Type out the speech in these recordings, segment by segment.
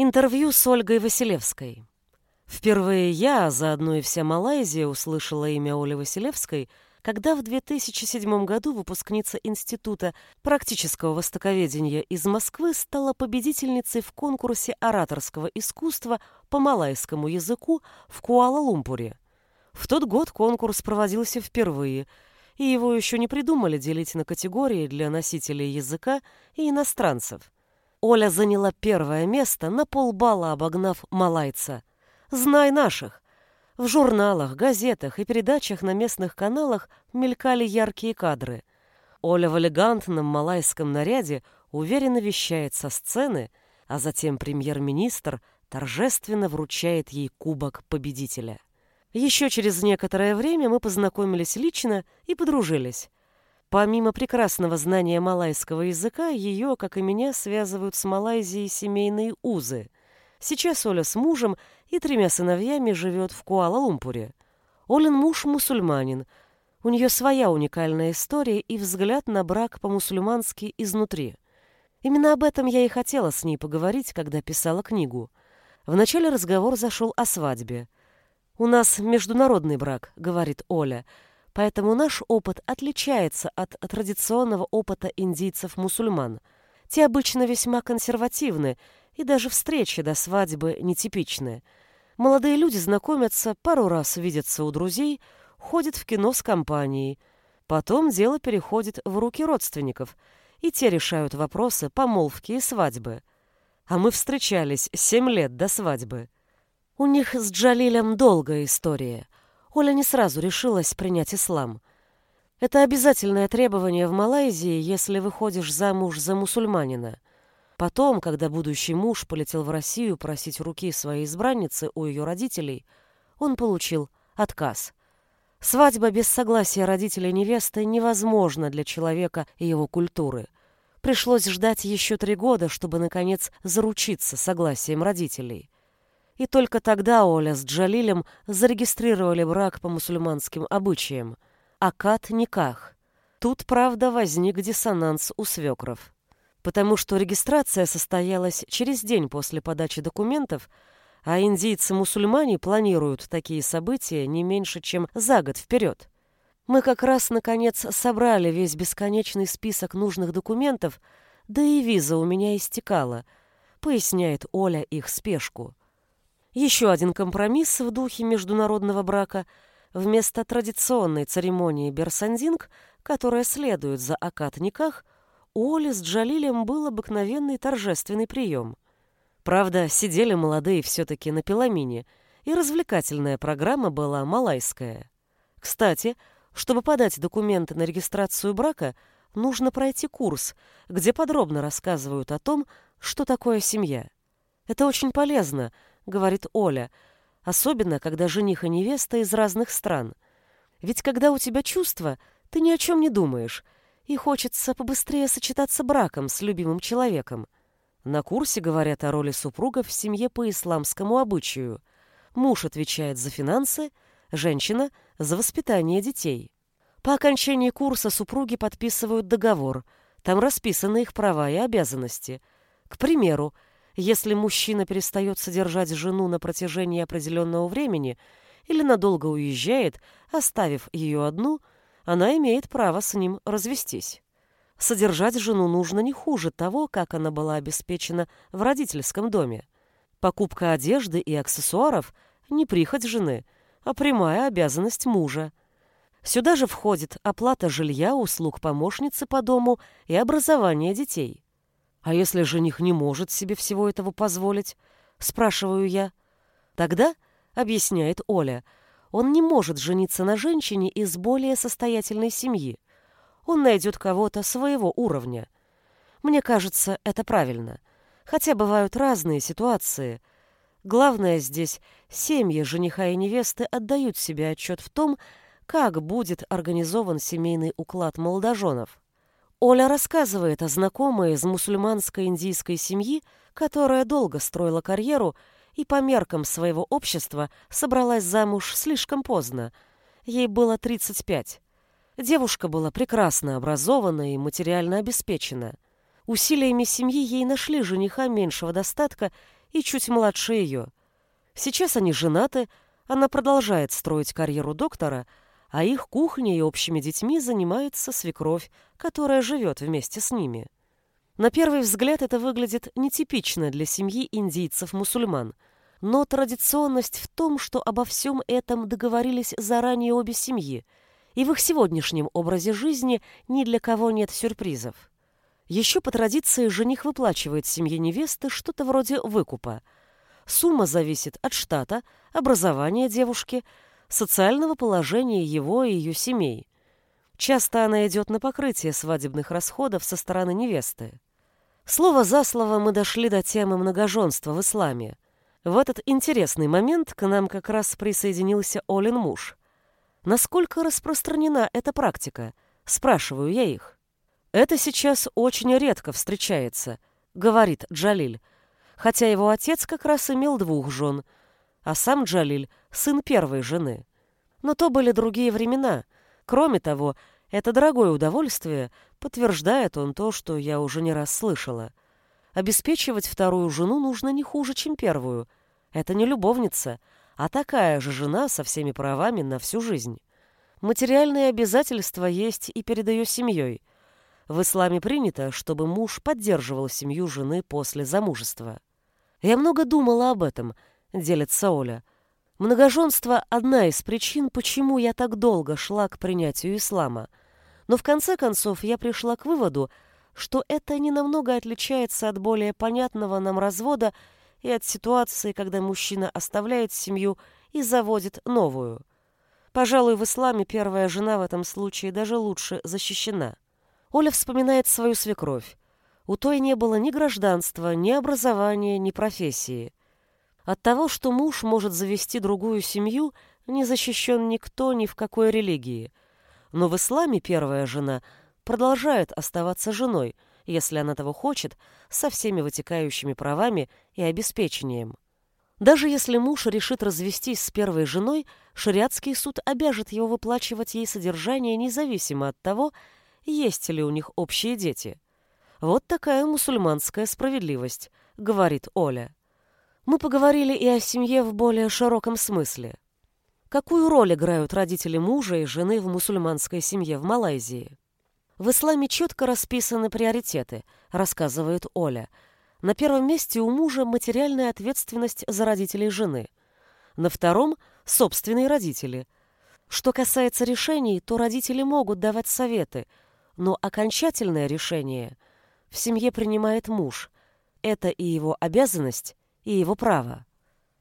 Интервью с Ольгой Василевской. Впервые я, а заодно и вся Малайзия, услышала имя Оли Василевской, когда в 2007 году выпускница Института практического востоковедения из Москвы стала победительницей в конкурсе ораторского искусства по малайскому языку в Куала-Лумпуре. В тот год конкурс проводился впервые, и его еще не придумали делить на категории для носителей языка и иностранцев – Оля заняла первое место, на полбалла обогнав малайца. «Знай наших!» В журналах, газетах и передачах на местных каналах мелькали яркие кадры. Оля в элегантном малайском наряде уверенно вещает со сцены, а затем премьер-министр торжественно вручает ей кубок победителя. Еще через некоторое время мы познакомились лично и подружились. Помимо прекрасного знания малайского языка, ее, как и меня, связывают с Малайзией семейные узы. Сейчас Оля с мужем и тремя сыновьями живет в Куала-Лумпуре. Олин муж мусульманин. У нее своя уникальная история и взгляд на брак по-мусульмански изнутри. Именно об этом я и хотела с ней поговорить, когда писала книгу. Вначале разговор зашел о свадьбе. «У нас международный брак», — говорит Оля, — Поэтому наш опыт отличается от традиционного опыта индийцев-мусульман. Те обычно весьма консервативны, и даже встречи до свадьбы нетипичны. Молодые люди знакомятся, пару раз видятся у друзей, ходят в кино с компанией. Потом дело переходит в руки родственников, и те решают вопросы помолвки и свадьбы. А мы встречались семь лет до свадьбы. У них с Джалилем долгая история — Оля не сразу решилась принять ислам. Это обязательное требование в Малайзии, если выходишь замуж за мусульманина. Потом, когда будущий муж полетел в Россию просить руки своей избранницы у ее родителей, он получил отказ. Свадьба без согласия родителей невесты невозможна для человека и его культуры. Пришлось ждать еще три года, чтобы, наконец, заручиться согласием родителей. И только тогда Оля с Джалилем зарегистрировали брак по мусульманским обычаям. Акат никах. Тут, правда, возник диссонанс у свекров. Потому что регистрация состоялась через день после подачи документов, а индийцы-мусульмане планируют такие события не меньше, чем за год вперед. Мы как раз, наконец, собрали весь бесконечный список нужных документов, да и виза у меня истекала, поясняет Оля их спешку. Еще один компромисс в духе международного брака вместо традиционной церемонии берсандинг, которая следует за акат-никах, у Оли с Джалилем был обыкновенный торжественный прием. Правда, сидели молодые все-таки на пиламине, и развлекательная программа была малайская. Кстати, чтобы подать документы на регистрацию брака, нужно пройти курс, где подробно рассказывают о том, что такое семья. Это очень полезно — говорит Оля, особенно когда жених и невеста из разных стран. Ведь когда у тебя чувства, ты ни о чем не думаешь, и хочется побыстрее сочетаться браком с любимым человеком. На курсе говорят о роли супруга в семье по исламскому обычаю. Муж отвечает за финансы, женщина — за воспитание детей. По окончании курса супруги подписывают договор, там расписаны их права и обязанности. К примеру, если мужчина перестает содержать жену на протяжении определенного времени или надолго уезжает, оставив ее одну, она имеет право с ним развестись. Содержать жену нужно не хуже того, как она была обеспечена в родительском доме. Покупка одежды и аксессуаров – не прихоть жены, а прямая обязанность мужа. Сюда же входит оплата жилья, услуг помощницы по дому и образование детей. А если жених не может себе всего этого позволить? Спрашиваю я. Тогда, объясняет Оля, он не может жениться на женщине из более состоятельной семьи. Он найдет кого-то своего уровня. Мне кажется, это правильно. Хотя бывают разные ситуации. Главное здесь, семьи жениха и невесты отдают себе отчет в том, как будет организован семейный уклад молодоженов. Оля рассказывает о знакомой из мусульманской индийской семьи, которая долго строила карьеру и по меркам своего общества собралась замуж слишком поздно. Ей было 35. Девушка была прекрасно образована и материально обеспечена. Усилиями семьи ей нашли жениха меньшего достатка и чуть младше ее. Сейчас они женаты, она продолжает строить карьеру доктора, а их кухней и общими детьми занимается свекровь, которая живет вместе с ними. На первый взгляд это выглядит нетипично для семьи индийцев-мусульман, но традиционность в том, что обо всем этом договорились заранее обе семьи, и в их сегодняшнем образе жизни ни для кого нет сюрпризов. Еще по традиции жених выплачивает семье невесты что-то вроде выкупа. Сумма зависит от штата, образования девушки, социального положения его и ее семей. Часто она идет на покрытие свадебных расходов со стороны невесты. Слово за слово мы дошли до темы многоженства в исламе. В этот интересный момент к нам как раз присоединился Олин муж. Насколько распространена эта практика? Спрашиваю я их. Это сейчас очень редко встречается, говорит Джалиль, хотя его отец как раз имел двух жен, а сам Джалиль — сын первой жены. Но то были другие времена. Кроме того, это дорогое удовольствие, подтверждает он то, что я уже не раз слышала. Обеспечивать вторую жену нужно не хуже, чем первую. Это не любовница, а такая же жена со всеми правами на всю жизнь. Материальные обязательства есть и перед ее семьей. В исламе принято, чтобы муж поддерживал семью жены после замужества. Я много думала об этом, делится Оля. Многоженство – одна из причин, почему я так долго шла к принятию ислама. Но в конце концов я пришла к выводу, что это не намного отличается от более понятного нам развода и от ситуации, когда мужчина оставляет семью и заводит новую. Пожалуй, в исламе первая жена в этом случае даже лучше защищена. Оля вспоминает свою свекровь. У той не было ни гражданства, ни образования, ни профессии. От того, что муж может завести другую семью, не защищен никто ни в какой религии – но в исламе первая жена продолжает оставаться женой, если она того хочет, со всеми вытекающими правами и обеспечением. Даже если муж решит развестись с первой женой, шариатский суд обяжет его выплачивать ей содержание независимо от того, есть ли у них общие дети. Вот такая мусульманская справедливость, говорит Оля. Мы поговорили и о семье в более широком смысле. Какую роль играют родители мужа и жены в мусульманской семье в Малайзии? В исламе четко расписаны приоритеты, рассказывает Оля. На первом месте у мужа материальная ответственность за родителей жены. На втором – собственные родители. Что касается решений, то родители могут давать советы, но окончательное решение в семье принимает муж. Это и его обязанность, и его право.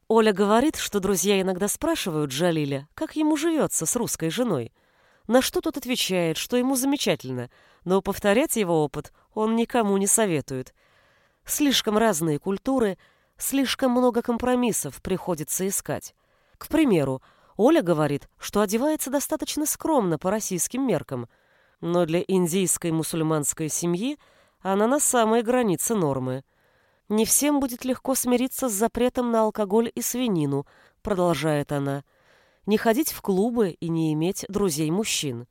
Оля говорит, что друзья иногда спрашивают Джалиля, как ему живется с русской женой. На что тот отвечает, что ему замечательно, но повторять его опыт он никому не советует. Слишком разные культуры, слишком много компромиссов приходится искать. К примеру, Оля говорит, что одевается достаточно скромно по российским меркам, но для индийской мусульманской семьи она на самой границе нормы – не всем будет легко смириться с запретом на алкоголь и свинину, продолжает она. Не ходить в клубы и не иметь друзей-мужчин.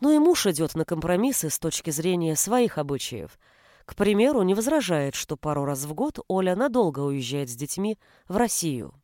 Но и муж идет на компромиссы с точки зрения своих обычаев. К примеру, не возражает, что пару раз в год Оля надолго уезжает с детьми в Россию.